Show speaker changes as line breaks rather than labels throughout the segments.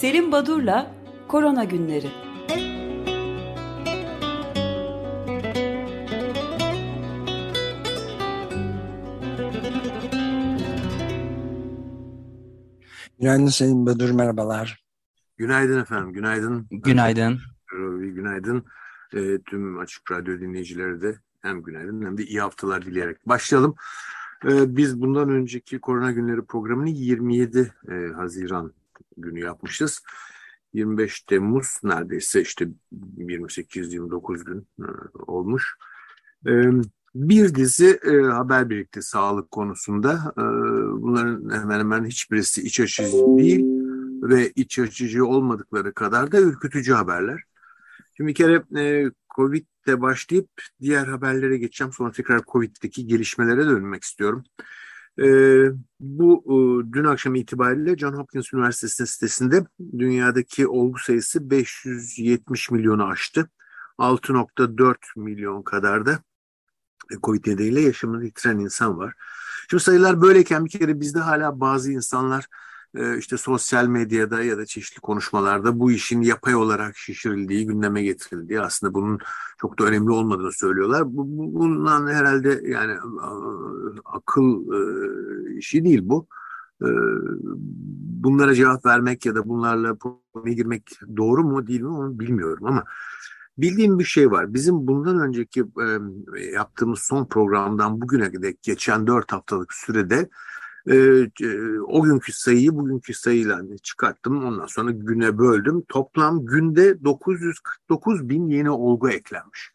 Selim Badur'la Korona Günleri.
Günaydın Selim Badur, merhabalar.
Günaydın efendim, günaydın.
Günaydın.
Günaydın. E, tüm Açık Radyo dinleyicileri de hem günaydın hem de iyi haftalar dileyerek başlayalım. E, biz bundan önceki Korona Günleri programını 27 e, Haziran günü yapmışız. 25 Temmuz neredeyse işte 28-29 gün e, olmuş. E, bir dizi e, haber birlikte sağlık konusunda. Bunların hemen hemen hiçbirisi iç açıcı değil ve iç açıcı olmadıkları kadar da ürkütücü haberler. Şimdi bir kere Covid'de başlayıp diğer haberlere geçeceğim. Sonra tekrar Covid'deki gelişmelere dönmek istiyorum. E, bu e, dün akşam itibariyle John Hopkins Üniversitesi sitesinde dünyadaki olgu sayısı 570 milyonu aştı. 6.4 milyon kadar da Covid nedeniyle yaşamını yitiren insan var. Şimdi sayılar böyleyken bir kere bizde hala bazı insanlar e, işte sosyal medyada ya da çeşitli konuşmalarda bu işin yapay olarak şişirildiği, gündeme getirildiği aslında bunun çok da önemli olmadığını söylüyorlar. Bundan herhalde yani akıl e, işi değil bu. E, bunlara cevap vermek ya da bunlarla konuya girmek doğru mu değil mi onu bilmiyorum ama bildiğim bir şey var. Bizim bundan önceki yaptığımız son programdan bugüne dek geçen dört haftalık sürede e, o günkü sayıyı bugünkü sayıyla çıkarttım. Ondan sonra güne böldüm. Toplam günde 949 bin yeni olgu eklenmiş.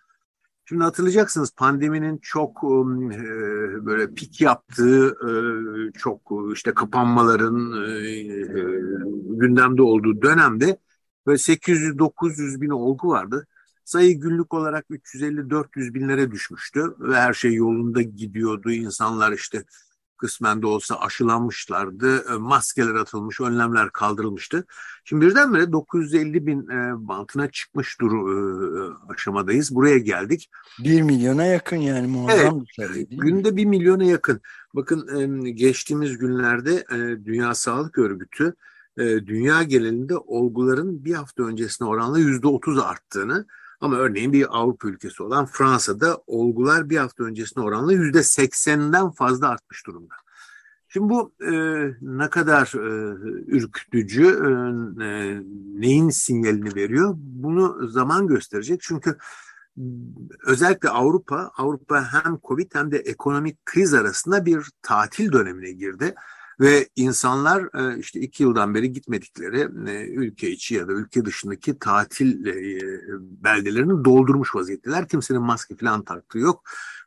Şimdi hatırlayacaksınız pandeminin çok e, böyle pik yaptığı, e, çok işte kapanmaların e, e, gündemde olduğu dönemde böyle 800-900 bin olgu vardı. Sayı günlük olarak 350-400 binlere düşmüştü ve her şey yolunda gidiyordu. İnsanlar işte kısmen de olsa aşılanmışlardı. E, maskeler atılmış, önlemler kaldırılmıştı. Şimdi birdenbire 950 bin e, bantına çıkmış duru e, aşamadayız. Buraya geldik.
1 milyona yakın yani muazzam evet, bir sayı
Günde 1 milyona yakın. Bakın geçtiğimiz günlerde Dünya Sağlık Örgütü dünya genelinde olguların bir hafta öncesine oranla %30 arttığını ama örneğin bir Avrupa ülkesi olan Fransa'da olgular bir hafta öncesine oranla yüzde seksenden fazla artmış durumda. Şimdi bu e, ne kadar e, ürkütücü, e, e, neyin sinyalini veriyor? Bunu zaman gösterecek. Çünkü özellikle Avrupa, Avrupa hem Covid hem de ekonomik kriz arasında bir tatil dönemine girdi. Ve insanlar e, işte iki yıldan beri gitmedikleri e, ülke içi ya da ülke dışındaki tatil e, beldelerini doldurmuş vaziyetteler. Kimsenin maske falan taktığı yok.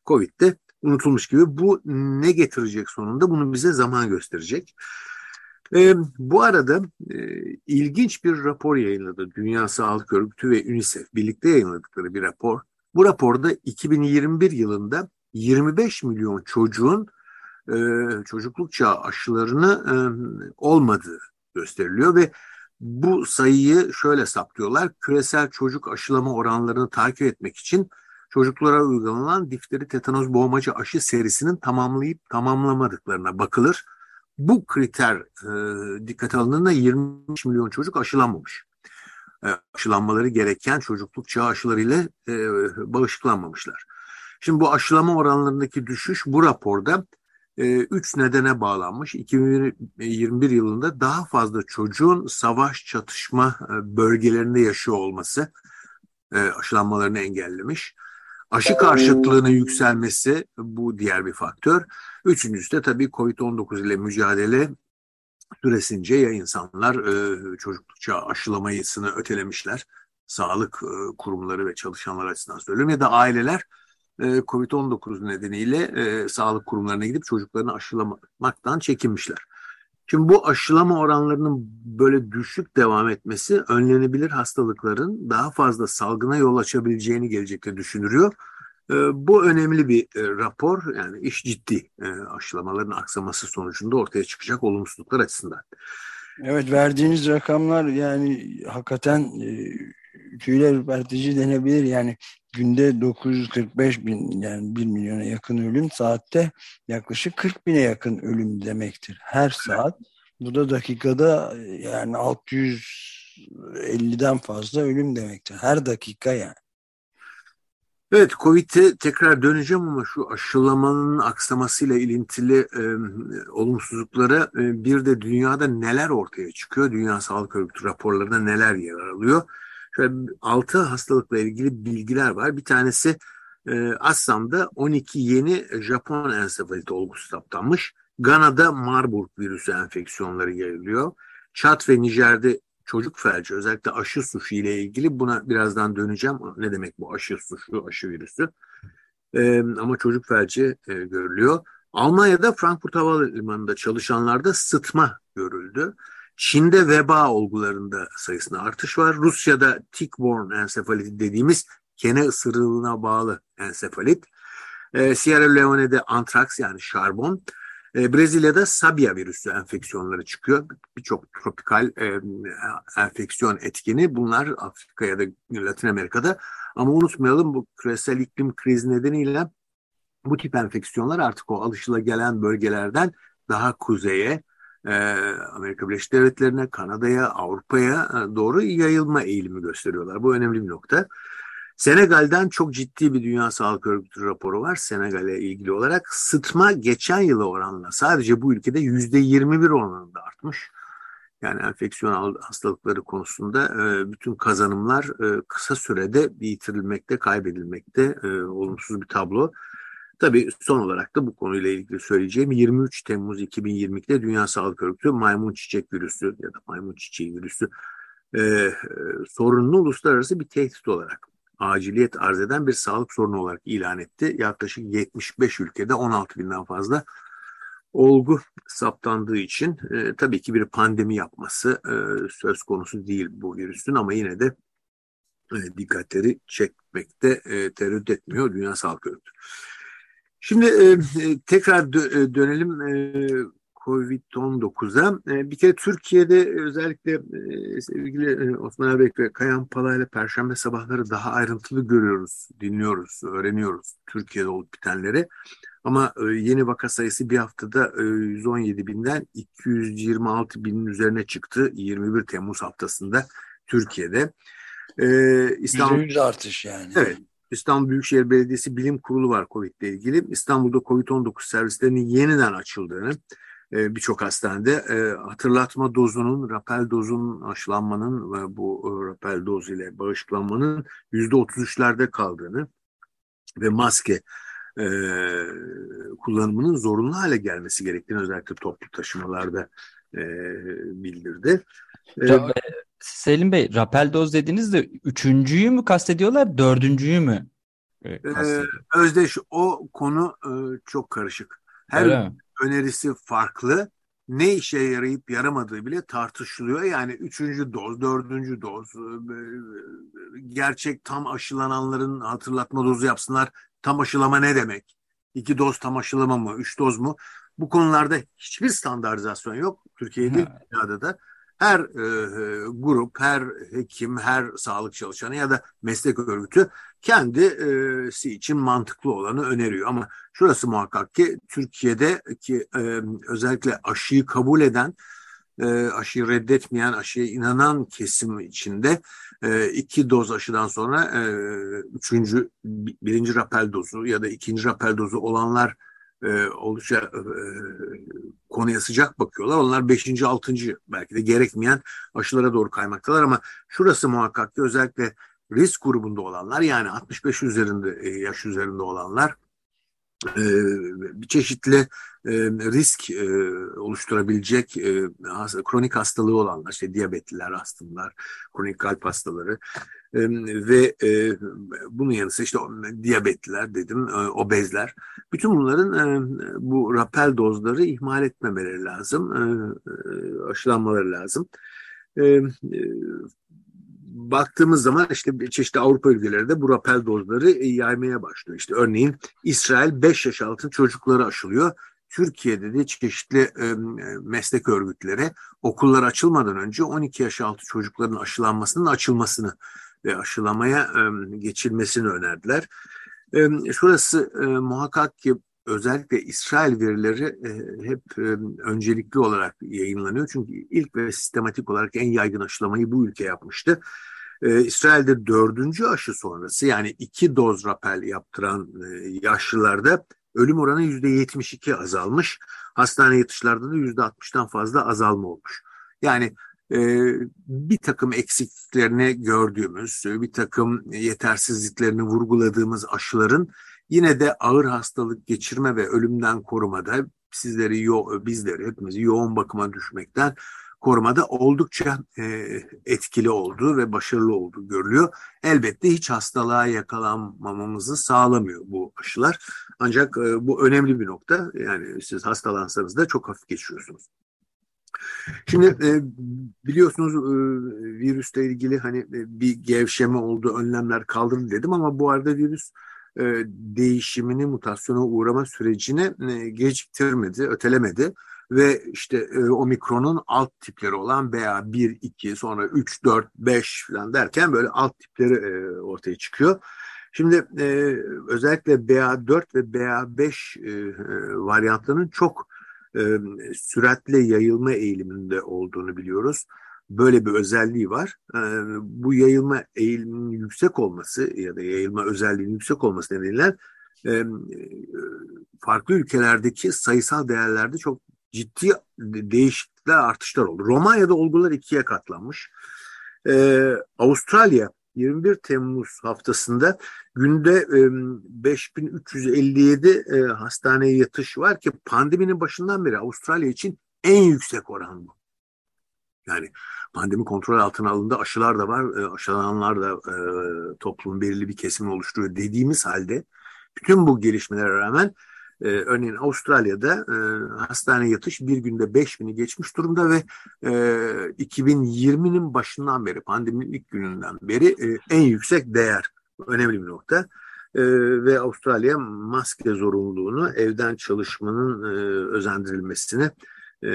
Covid'de unutulmuş gibi. Bu ne getirecek sonunda? Bunu bize zaman gösterecek. Bu arada ilginç bir rapor yayınladı Dünya Sağlık Örgütü ve UNICEF birlikte yayınladıkları bir rapor. Bu raporda 2021 yılında 25 milyon çocuğun e, çocukluk çağı aşılarını e, olmadığı gösteriliyor ve bu sayıyı şöyle saptıyorlar. Küresel çocuk aşılama oranlarını takip etmek için çocuklara uygulanan difteri tetanoz boğmacı aşı serisinin tamamlayıp tamamlamadıklarına bakılır. Bu kriter e, dikkate alındığında 25 milyon çocuk aşılanmamış. E, aşılanmaları gereken çocukluk çağı aşılarıyla e, bağışıklanmamışlar. Şimdi bu aşılama oranlarındaki düşüş bu raporda e, üç nedene bağlanmış. 2021 yılında daha fazla çocuğun savaş çatışma e, bölgelerinde yaşıyor olması e, aşılanmalarını engellemiş. Aşı karşıtlığının yükselmesi bu diğer bir faktör. Üçüncüsü de tabii COVID-19 ile mücadele süresince ya insanlar e, çocuklukça aşılamayısını ötelemişler. Sağlık e, kurumları ve çalışanlar açısından söylüyorum ya da aileler e, COVID-19 nedeniyle e, sağlık kurumlarına gidip çocuklarını aşılamaktan çekinmişler. Şimdi bu aşılama oranlarının böyle düşük devam etmesi önlenebilir hastalıkların daha fazla salgına yol açabileceğini gelecekte düşünülüyor. E, bu önemli bir e, rapor yani iş ciddi e, aşılamaların aksaması sonucunda ortaya çıkacak olumsuzluklar açısından.
Evet verdiğiniz rakamlar yani hakikaten e, tüyler ürpertici denebilir. Yani günde 945 bin yani 1 milyona yakın ölüm saatte yaklaşık 40 bine yakın ölüm demektir. Her saat Bu da dakikada yani 650'den fazla ölüm demektir. Her dakika yani.
Evet, Covid'e tekrar döneceğim ama şu aşılamanın aksamasıyla ilintili e, olumsuzluklara e, bir de dünyada neler ortaya çıkıyor? Dünya Sağlık Örgütü raporlarında neler yer alıyor? Şöyle altı hastalıkla ilgili bilgiler var. Bir tanesi e, Assam'da 12 yeni Japon ensefalit olgusu saptanmış. Gana'da Marburg virüsü enfeksiyonları yayılıyor. Çat ve Nijer'de çocuk felci özellikle aşı suçu ile ilgili buna birazdan döneceğim. Ne demek bu aşı suçu, aşı virüsü? Ee, ama çocuk felci e, görülüyor. Almanya'da Frankfurt Havalimanı'nda çalışanlarda sıtma görüldü. Çin'de veba olgularında sayısında artış var. Rusya'da tick-borne ensefalit dediğimiz kene ısırığına bağlı ensefalit. Ee, Sierra Leone'de antraks yani şarbon. E, Brezilya'da Sabia virüsü enfeksiyonları çıkıyor. Birçok tropikal e, enfeksiyon etkeni bunlar Afrika ya da Latin Amerika'da. Ama unutmayalım bu küresel iklim krizi nedeniyle bu tip enfeksiyonlar artık o alışılagelen bölgelerden daha kuzeye, e, Amerika Birleşik Devletleri'ne, Kanada'ya, Avrupa'ya e, doğru yayılma eğilimi gösteriyorlar. Bu önemli bir nokta. Senegal'den çok ciddi bir Dünya Sağlık Örgütü raporu var Senegal'e ilgili olarak. Sıtma geçen yıla oranla sadece bu ülkede yüzde 21 oranında artmış. Yani enfeksiyon hastalıkları konusunda e, bütün kazanımlar e, kısa sürede yitirilmekte, kaybedilmekte olumsuz bir tablo. Tabii son olarak da bu konuyla ilgili söyleyeceğim 23 Temmuz 2022'de Dünya Sağlık Örgütü maymun çiçek virüsü ya da maymun çiçeği virüsü e, sorununu uluslararası bir tehdit olarak aciliyet arz eden bir sağlık sorunu olarak ilan etti. Yaklaşık 75 ülkede 16 binden fazla olgu saptandığı için e, tabii ki bir pandemi yapması e, söz konusu değil bu virüsün ama yine de e, dikkatleri çekmekte e, tereddüt etmiyor Dünya Sağlık Örgütü. Şimdi e, e tekrar dö e, dönelim e, Covid-19'a. E, bir kere Türkiye'de özellikle e, sevgili e, Osman Erbek ve Kayan Pala ile Perşembe sabahları daha ayrıntılı görüyoruz, dinliyoruz, öğreniyoruz Türkiye'de olup bitenleri. Ama yeni vaka sayısı bir haftada 117 binden 226 binin üzerine çıktı 21 Temmuz haftasında Türkiye'de.
İstanbul, %100 artış yani.
Evet. İstanbul Büyükşehir Belediyesi Bilim Kurulu var COVID ile ilgili. İstanbul'da COVID-19 servislerinin yeniden açıldığını, e, birçok hastanede e, hatırlatma dozunun, rapel dozunun aşılanmanın ve bu e, rapel doz ile bağışıklanmanın yüzde 33'lerde kaldığını ve maske kullanımının zorunlu hale gelmesi gerektiğini özellikle toplu taşımalarda bildirdi.
E, Selim Bey, rapel doz dediniz de üçüncüyü mü kastediyorlar, dördüncüyü mü?
E, Özdeş o konu e, çok karışık. Her önerisi farklı. Ne işe yarayıp yaramadığı bile tartışılıyor. Yani üçüncü doz, dördüncü doz, e, e, gerçek tam aşılananların hatırlatma dozu yapsınlar. Tam aşılama ne demek? İki doz tam aşılama mı? Üç doz mu? Bu konularda hiçbir standartizasyon yok. Türkiye'de, dünyada da her e, grup, her hekim, her sağlık çalışanı ya da meslek örgütü kendisi için mantıklı olanı öneriyor. Ama şurası muhakkak ki Türkiye'de ki e, özellikle aşıyı kabul eden, e, aşıyı reddetmeyen, aşıya inanan kesim içinde e, iki doz aşıdan sonra e, üçüncü, birinci rapel dozu ya da ikinci rapel dozu olanlar e, oldukça e, konuya sıcak bakıyorlar. Onlar 5. 6. belki de gerekmeyen aşılara doğru kaymaktalar ama şurası muhakkak ki özellikle risk grubunda olanlar yani 65 üzerinde e, yaş üzerinde olanlar bir çeşitli e, risk e, oluşturabilecek e, kronik hastalığı olanlar, işte diyabetliler, astımlar, kronik kalp hastaları e, ve e, bunun yanı sıra işte diyabetliler dedim, e, obezler. Bütün bunların e, bu rapel dozları ihmal etmemeleri lazım, e, e, aşılanmaları lazım. Baktığımız zaman işte çeşitli Avrupa ülkeleri de bu rapel dozları e, yaymaya başlıyor. İşte örneğin İsrail 5 yaş altı çocukları aşılıyor. Türkiye'de de çeşitli e, meslek örgütleri okullar açılmadan önce 12 yaş altı çocukların aşılanmasının açılmasını ve aşılamaya e, geçilmesini önerdiler. E, şurası e, muhakkak ki özellikle İsrail verileri e, hep e, öncelikli olarak yayınlanıyor. Çünkü ilk ve sistematik olarak en yaygın aşılamayı bu ülke yapmıştı. E, İsrail'de dördüncü aşı sonrası yani iki doz rapel yaptıran yaşlılarda ölüm oranı yüzde yetmiş iki azalmış. Hastane yatışlarda da yüzde altmıştan fazla azalma olmuş. Yani bir takım eksikliklerini gördüğümüz, bir takım yetersizliklerini vurguladığımız aşıların yine de ağır hastalık geçirme ve ölümden korumada sizleri, yo bizleri, hepimizi yoğun bakıma düşmekten korumada oldukça e, etkili olduğu ve başarılı olduğu görülüyor. Elbette hiç hastalığa yakalanmamamızı sağlamıyor bu aşılar. Ancak e, bu önemli bir nokta. Yani siz hastalansanız da çok hafif geçiyorsunuz. Şimdi e, biliyorsunuz e, virüsle ilgili hani e, bir gevşeme oldu, önlemler kaldırıldı dedim ama bu arada virüs değişimini, mutasyona uğrama sürecini e, geciktirmedi, ötelemedi ve işte e, omikronun alt tipleri olan BA1, 2, sonra 3, 4, 5 falan derken böyle alt tipleri e, ortaya çıkıyor. Şimdi e, özellikle BA4 ve BA5 e, varyantlarının çok e, süratle yayılma eğiliminde olduğunu biliyoruz. Böyle bir özelliği var. E, bu yayılma eğiliminin yüksek olması ya da yayılma özelliğinin yüksek olması nedeniyle e, farklı ülkelerdeki sayısal değerlerde çok ciddi değişiklikler, artışlar oldu. Romanya'da olgular ikiye katlanmış. Ee, Avustralya 21 Temmuz haftasında günde 5357 e, hastaneye yatış var ki pandeminin başından beri Avustralya için en yüksek oran bu. Yani pandemi kontrol altına alındı. Aşılar da var. E, aşılananlar da e, toplumun belirli bir kesimi oluşturuyor dediğimiz halde bütün bu gelişmelere rağmen e, örneğin Avustralya'da e, hastane yatış bir günde 5000'i geçmiş durumda ve e, 2020'nin başından beri, pandeminin ilk gününden beri e, en yüksek değer. Önemli bir nokta. E, ve Avustralya maske zorunluluğunu evden çalışmanın e, özendirilmesini e,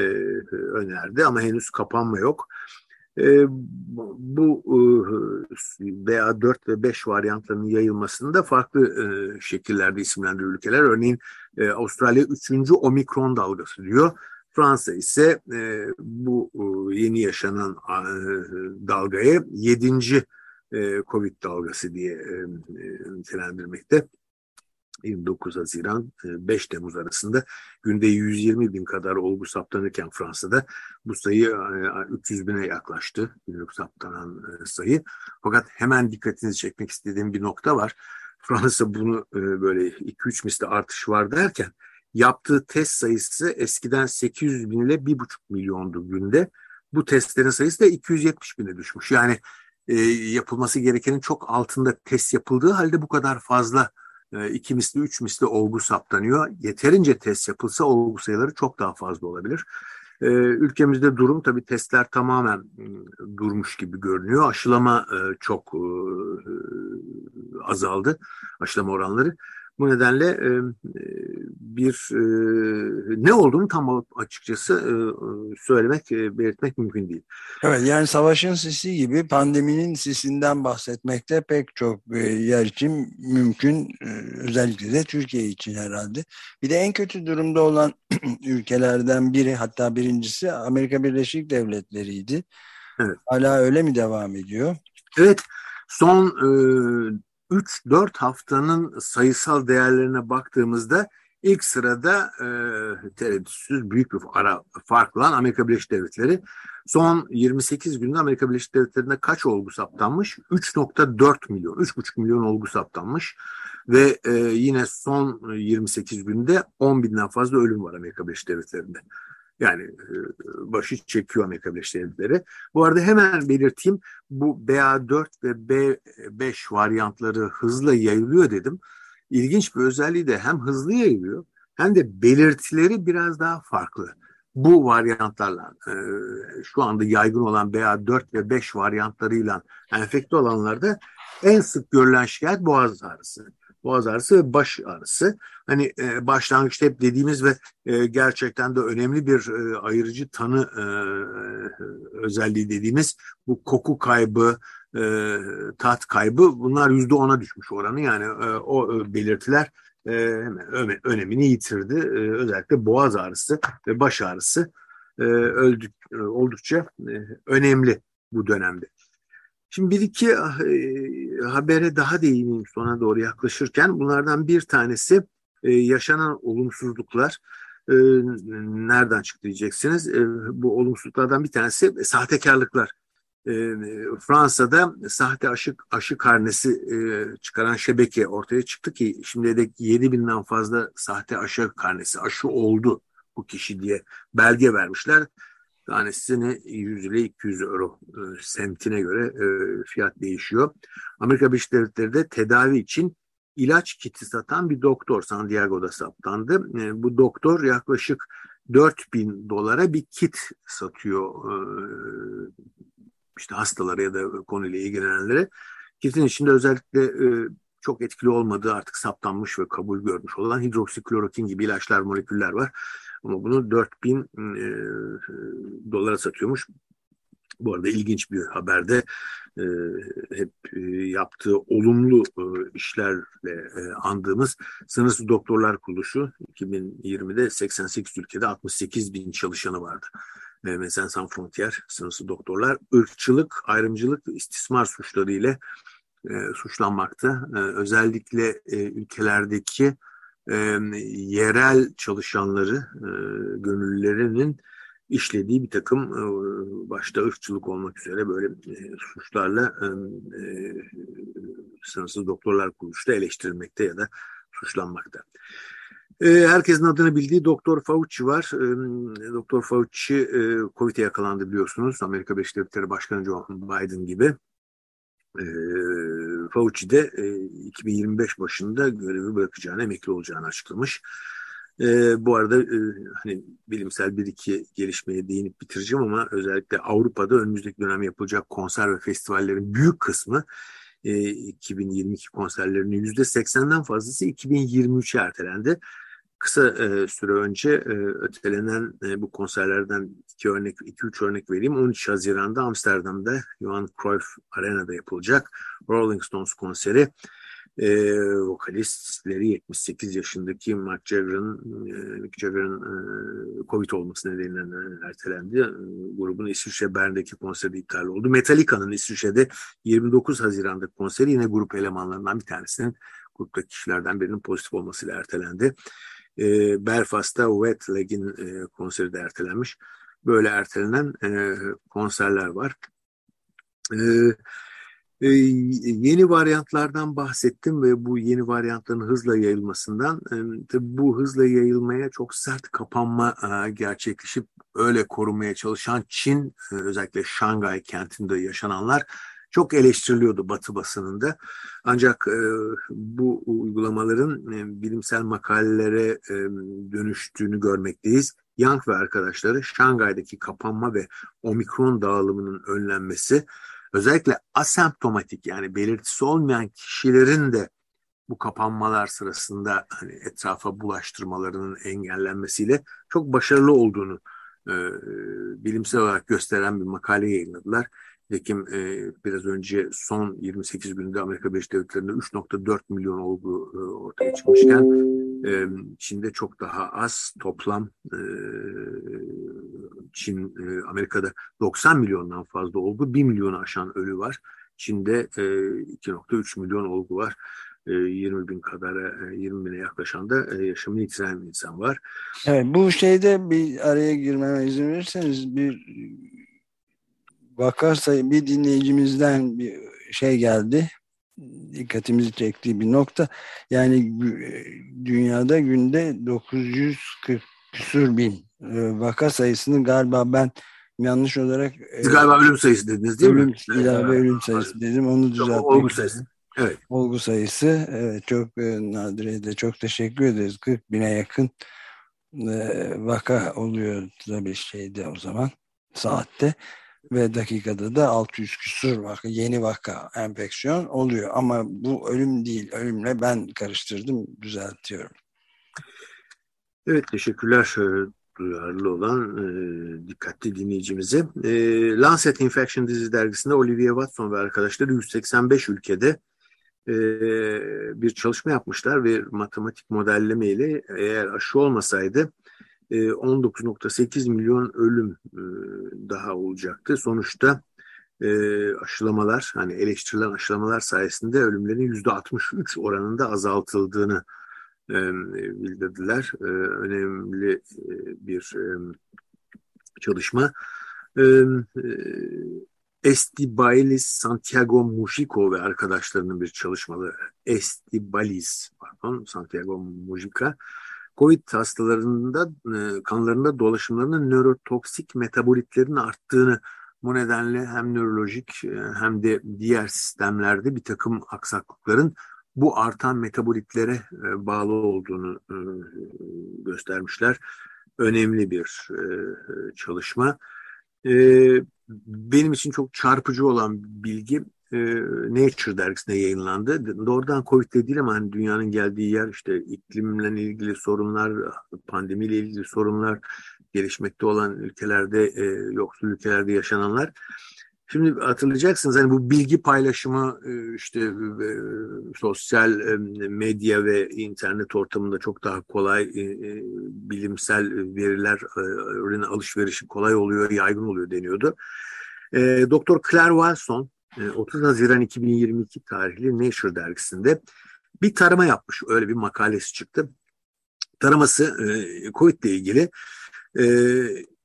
önerdi ama henüz kapanma yok. E, bu e, BA4 ve 5 varyantlarının yayılmasında farklı e, şekillerde isimlendiriyor ülkeler. Örneğin e, Avustralya 3. omikron dalgası diyor. Fransa ise e, bu e, yeni yaşanan e, dalgayı 7. E, Covid dalgası diye e, nitelendirmekte. 29 Haziran 5 e, Temmuz arasında günde 120 bin kadar olgu saptanırken Fransa'da bu sayı 300 e, bine yaklaştı günlük saptanan e, sayı. Fakat hemen dikkatinizi çekmek istediğim bir nokta var. Fransa bunu böyle 2-3 misli artış var derken yaptığı test sayısı eskiden 800 bin ile 1,5 milyondu günde. Bu testlerin sayısı da 270 bine düşmüş. Yani yapılması gerekenin çok altında test yapıldığı halde bu kadar fazla iki misli, üç misli olgu saptanıyor. Yeterince test yapılsa olgu sayıları çok daha fazla olabilir. E, ülkemizde durum tabii testler tamamen ıı, durmuş gibi görünüyor. Aşılama e, çok azaldı, aşılama oranları. Bu nedenle e, bir e, ne olduğunu tam açıkçası e, söylemek, e, belirtmek mümkün değil.
Evet yani savaşın sisi gibi pandeminin sisinden bahsetmekte pek çok e, yer için mümkün. E, özellikle de Türkiye için herhalde. Bir de en kötü durumda olan ülkelerden biri hatta birincisi Amerika Birleşik Devletleri'ydi. Evet. Hala öyle mi devam ediyor?
Evet. Son e, 3-4 haftanın sayısal değerlerine baktığımızda ilk sırada e, tereddütsüz büyük bir ara farkla Amerika Birleşik Devletleri. Son 28 günde Amerika Birleşik Devletleri'nde kaç olgu saptanmış? 3.4 milyon, 3.5 milyon olgu saptanmış. Ve e, yine son 28 günde 10 binden fazla ölüm var Amerika Birleşik Devletleri'nde. Yani e, başı çekiyor Amerika Birleşik Devletleri. Bu arada hemen belirteyim bu BA4 ve B5 varyantları hızla yayılıyor dedim. İlginç bir özelliği de hem hızlı yayılıyor hem de belirtileri biraz daha farklı. Bu varyantlarla e, şu anda yaygın olan BA4 ve 5 varyantlarıyla enfekte olanlarda en sık görülen şikayet boğaz ağrısı boğaz ağrısı ve baş ağrısı. Hani e, başlangıçta hep dediğimiz ve e, gerçekten de önemli bir e, ayırıcı tanı e, özelliği dediğimiz bu koku kaybı, e, tat kaybı bunlar yüzde ona düşmüş oranı. Yani e, o e, belirtiler e, önemini yitirdi. E, özellikle boğaz ağrısı ve baş ağrısı e, öldük, e, oldukça e, önemli bu dönemde. Şimdi bir iki e, habere daha değineyim sona doğru yaklaşırken. Bunlardan bir tanesi e, yaşanan olumsuzluklar. E, nereden çıktı diyeceksiniz. Bu olumsuzluklardan bir tanesi e, sahtekarlıklar. Fransa'da sahte aşı, aşı karnesi çıkaran şebeke ortaya çıktı ki şimdi de 7 binden fazla sahte aşı karnesi, aşı oldu bu kişi diye belge vermişler. Tanesini 100 ile 200 euro e, semtine göre e, fiyat değişiyor. Amerika Birleşik Devletleri'de tedavi için ilaç kiti satan bir doktor San Diego'da saptandı. E, bu doktor yaklaşık 4000 dolara bir kit satıyor e, işte hastalara ya da konuyla ilgilenenlere. Kitin içinde özellikle çok etkili olmadığı artık saptanmış ve kabul görmüş olan hidroksiklorokin gibi ilaçlar, moleküller var. Ama bunu 4000 e, dolara satıyormuş. Bu arada ilginç bir haberde e, hep e, yaptığı olumlu e, işlerle e, andığımız Sınırsız Doktorlar Kuruluşu 2020'de 88 ülkede 68 bin çalışanı vardı. E, mesela San Frontier, Sınırsız Doktorlar, ırkçılık, ayrımcılık, istismar suçları ile e, suçlanmakta. E, özellikle e, ülkelerdeki e, yerel çalışanları, e, gönüllülerinin işlediği bir takım e, başta ırkçılık olmak üzere böyle e, suçlarla e, sınırsız doktorlar kuruluşta eleştirilmekte ya da suçlanmakta. E, herkesin adını bildiği Doktor Fauci var. Doktor Fauci e, Covid'e yakalandı biliyorsunuz. Amerika Birleşik Devletleri Başkanı Joe Biden gibi. E, Fauci de e, 2025 başında görevi bırakacağını, emekli olacağını açıklamış. E, bu arada e, hani bilimsel bir iki gelişmeye değinip bitireceğim ama özellikle Avrupa'da önümüzdeki dönem yapılacak konser ve festivallerin büyük kısmı e, 2022 konserlerinin %80'den fazlası 2023'e ertelendi. Kısa e, süre önce e, ötelenen e, bu konserlerden iki örnek, iki üç örnek vereyim. 13 Haziran'da Amsterdam'da Johan Cruyff Arena'da yapılacak Rolling Stones konseri. E, vokalistleri 78 yaşındaki Mark Jagger'ın e, Mick Jagger'ın e, Covid olması nedeniyle ertelendi. E, grubun İsviçre Bern'deki konseri iptal oldu. Metallica'nın İsviçre'de 29 Haziran'da konseri yine grup elemanlarından bir tanesinin gruptaki kişilerden birinin pozitif olmasıyla ertelendi. E, Belfast'ta Wet Leg'in e, konseri de ertelenmiş. Böyle ertelenen e, konserler var. E, e, yeni varyantlardan bahsettim ve bu yeni varyantların hızla yayılmasından. E, bu hızla yayılmaya çok sert kapanma e, gerçekleşip öyle korumaya çalışan Çin, e, özellikle Şangay kentinde yaşananlar çok eleştiriliyordu Batı basınında. Ancak e, bu uygulamaların e, bilimsel makalelere e, dönüştüğünü görmekteyiz. Yang ve arkadaşları Şangay'daki kapanma ve omikron dağılımının önlenmesi özellikle asemptomatik yani belirtisi olmayan kişilerin de bu kapanmalar sırasında hani etrafa bulaştırmalarının engellenmesiyle çok başarılı olduğunu e, bilimsel olarak gösteren bir makale yayınladılar. Nitekim e, biraz önce son 28 günde Amerika Birleşik Devletleri'nde 3.4 milyon olgu e, ortaya çıkmışken e, Çin'de çok daha az toplam e, Çin e, Amerika'da 90 milyondan fazla olgu 1 milyonu aşan ölü var. Çin'de e, 2.3 milyon olgu var. 20 bin kadar 20 bine yaklaşan da yaşamını yitiren insan var.
Evet bu şeyde bir araya girmeme izin verirseniz bir vakarsa bir dinleyicimizden bir şey geldi. Dikkatimizi çektiği bir nokta. Yani dünyada günde 940 küsur bin e, vaka sayısını galiba ben yanlış olarak
Siz galiba ölüm sayısı dediniz değil
ölüm,
mi?
İlave evet. ölüm sayısı dedim. Onu düzeltmek
Olgu sayısı. Evet.
Olgu sayısı. Evet, çok e, Nadire'ye de çok teşekkür ederiz. 40 bine yakın e, vaka oluyor tabii şeyde o zaman saatte ve dakikada da 600 küsur vaka, yeni vaka enfeksiyon oluyor. Ama bu ölüm değil. Ölümle ben karıştırdım. Düzeltiyorum.
Evet teşekkürler duyarlı olan e, dikkatli dinleyicimize. E, Lancet Infection Disease dergisinde Olivia Watson ve arkadaşları 185 ülkede bir çalışma yapmışlar ve matematik modelleme ile eğer aşı olmasaydı 19.8 milyon ölüm daha olacaktı. Sonuçta aşılamalar hani eleştirilen aşılamalar sayesinde ölümlerin %63 oranında azaltıldığını bildirdiler. Önemli bir çalışma. Estibailis Santiago Mujico ve arkadaşlarının bir çalışmaları. Estibailis pardon Santiago Mujica COVID hastalarında kanlarında dolaşımlarının nörotoksik metabolitlerin arttığını bu nedenle hem nörolojik hem de diğer sistemlerde bir takım aksaklıkların bu artan metabolitlere e, bağlı olduğunu e, göstermişler. Önemli bir e, çalışma. Benim için çok çarpıcı olan bilgi Nature dergisinde yayınlandı. Doğrudan Covid'de değil ama hani dünyanın geldiği yer işte iklimle ilgili sorunlar, pandemiyle ilgili sorunlar, gelişmekte olan ülkelerde, yoksul ülkelerde yaşananlar Şimdi hatırlayacaksınız hani bu bilgi paylaşımı e, işte e, sosyal e, medya ve internet ortamında çok daha kolay bilimsel verilerin alışverişi kolay oluyor, yaygın oluyor deniyordu. Doktor Claire Wilson 30 Haziran 2022 tarihli Nature dergisinde bir tarama yapmış. Öyle bir makalesi çıktı. Taraması COVID ile ilgili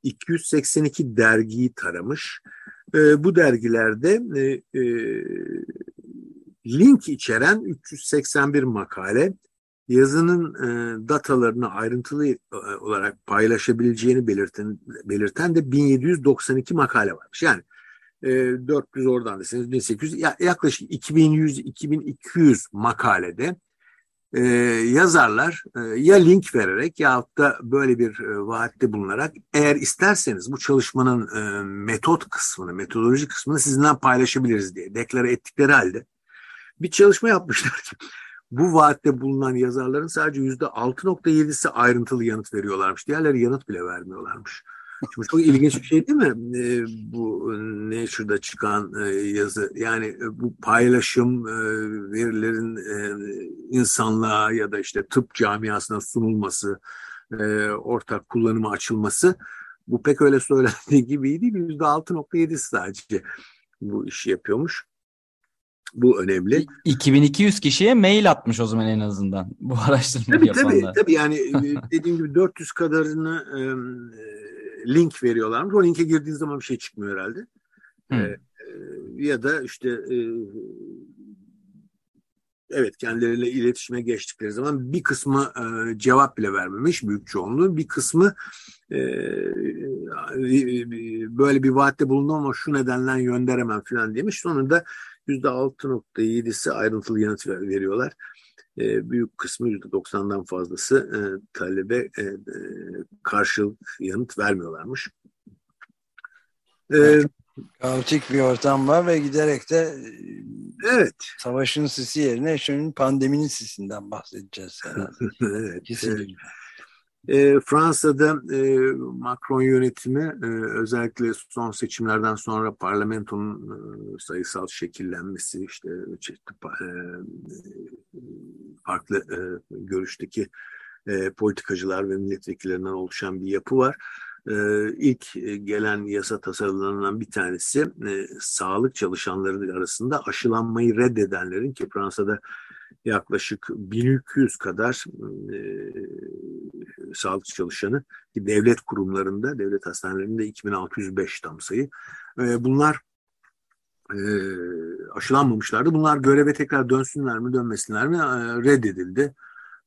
282 dergiyi taramış e, bu dergilerde e, e, link içeren 381 makale yazının e, datalarını ayrıntılı e, olarak paylaşabileceğini belirten, belirten de 1792 makale varmış. Yani e, 400 oradan deseniz 1800 yaklaşık 2100-2200 makalede e, yazarlar e, ya link vererek yahut da böyle bir e, vaatte bulunarak eğer isterseniz bu çalışmanın e, metot kısmını, metodoloji kısmını sizinle paylaşabiliriz diye deklare ettikleri halde bir çalışma yapmışlar ki bu vaatte bulunan yazarların sadece yüzde 6.7'si ayrıntılı yanıt veriyorlarmış. Diğerleri yanıt bile vermiyorlarmış. Şimdi çok ilginç bir şey değil mi? E, bu Nature'da çıkan e, yazı. Yani e, bu paylaşım e, verilerin e, insanlığa ya da işte tıp camiasına sunulması, e, ortak kullanıma açılması bu pek öyle söylendiği gibi değil. Yüzde altı nokta yedi sadece bu işi yapıyormuş. Bu önemli.
2200 kişiye mail atmış o zaman en azından bu araştırmayı tabii,
yapanlar. Tabii tabii yani e, dediğim gibi 400 kadarını e, link veriyorlarmış. O linke girdiğiniz zaman bir şey çıkmıyor herhalde. Hmm. E, ya da işte e, evet kendileriyle iletişime geçtikleri zaman bir kısmı e, cevap bile vermemiş büyük çoğunluğu. Bir kısmı e, böyle bir vaatte bulundum ama şu nedenle gönderemem falan demiş. Sonunda %6.7'si ayrıntılı yanıt veriyorlar e, büyük kısmı %90'dan fazlası e, talebe e, e, karşılık yanıt vermiyorlarmış.
E, Kaotik bir ortam var ve giderek de e, evet. savaşın sisi yerine şimdi pandeminin sisinden bahsedeceğiz. evet.
Kesinlikle. Evet. E, Fransa'da e, Macron yönetimi e, özellikle son seçimlerden sonra parlamentonun e, sayısal şekillenmesi işte çeşitli e, farklı e, görüşteki e, politikacılar ve milletvekillerinden oluşan bir yapı var. E, ilk gelen yasa tasarılarından bir tanesi e, sağlık çalışanları arasında aşılanmayı reddedenlerin ki Fransa'da yaklaşık 1200 kadar e, sağlık çalışanı devlet kurumlarında, devlet hastanelerinde 2605 tam sayı. E, bunlar e, aşılanmamışlardı. Bunlar göreve tekrar dönsünler mi dönmesinler mi e, reddedildi.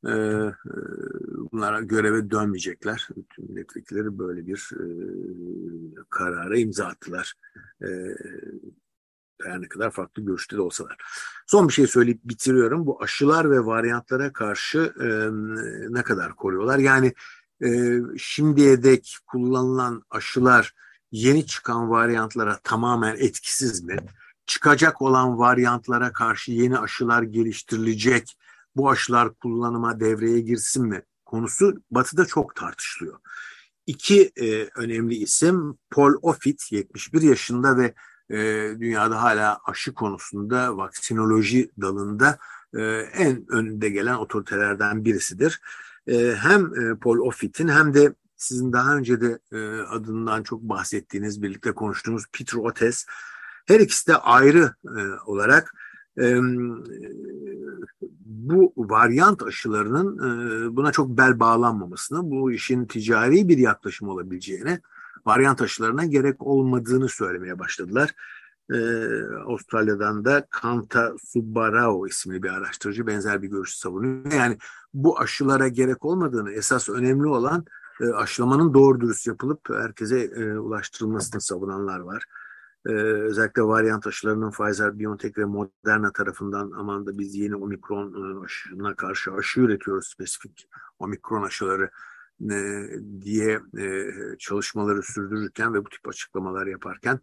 E, e, bunlar göreve dönmeyecekler. Tüm milletvekilleri böyle bir e, karara imza attılar. E, her ne kadar farklı görüşte de olsalar. Son bir şey söyleyip bitiriyorum. Bu aşılar ve varyantlara karşı e, ne kadar koruyorlar? Yani e, şimdiye dek kullanılan aşılar yeni çıkan varyantlara tamamen etkisiz mi? Çıkacak olan varyantlara karşı yeni aşılar geliştirilecek, bu aşılar kullanıma devreye girsin mi? Konusu Batı'da çok tartışılıyor. İki e, önemli isim Paul Offit 71 yaşında ve e, dünyada hala aşı konusunda vaksinoloji dalında e, en önde gelen otoritelerden birisidir. E, hem e, Paul Offit'in hem de sizin daha önce de e, adından çok bahsettiğiniz, birlikte konuştuğumuz Peter Otes, her ikisi de ayrı e, olarak e, bu varyant aşılarının e, buna çok bel bağlanmamasını, bu işin ticari bir yaklaşım olabileceğini, varyant aşılarına gerek olmadığını söylemeye başladılar. E, Avustralya'dan da Kanta Subbarao isimli bir araştırıcı benzer bir görüş savunuyor. Yani bu aşılara gerek olmadığını, esas önemli olan e, aşılamanın doğru dürüst yapılıp herkese e, ulaştırılmasını savunanlar var. Ee, özellikle varyant aşılarının Pfizer, BioNTech ve Moderna tarafından aman da biz yeni omikron e, aşına karşı aşı üretiyoruz spesifik omikron aşıları e, diye e, çalışmaları sürdürürken ve bu tip açıklamalar yaparken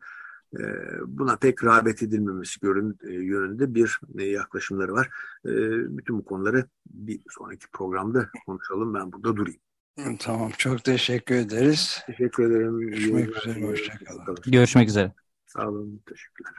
e, buna pek rağbet edilmemesi e, yönünde bir e, yaklaşımları var. E, bütün bu konuları bir sonraki programda konuşalım. Ben burada durayım.
Tamam çok teşekkür ederiz.
Teşekkür ederim.
Görüşmek üzere. Hoşçakalın.
Görüşmek üzere.
Sağ olun. Teşekkürler.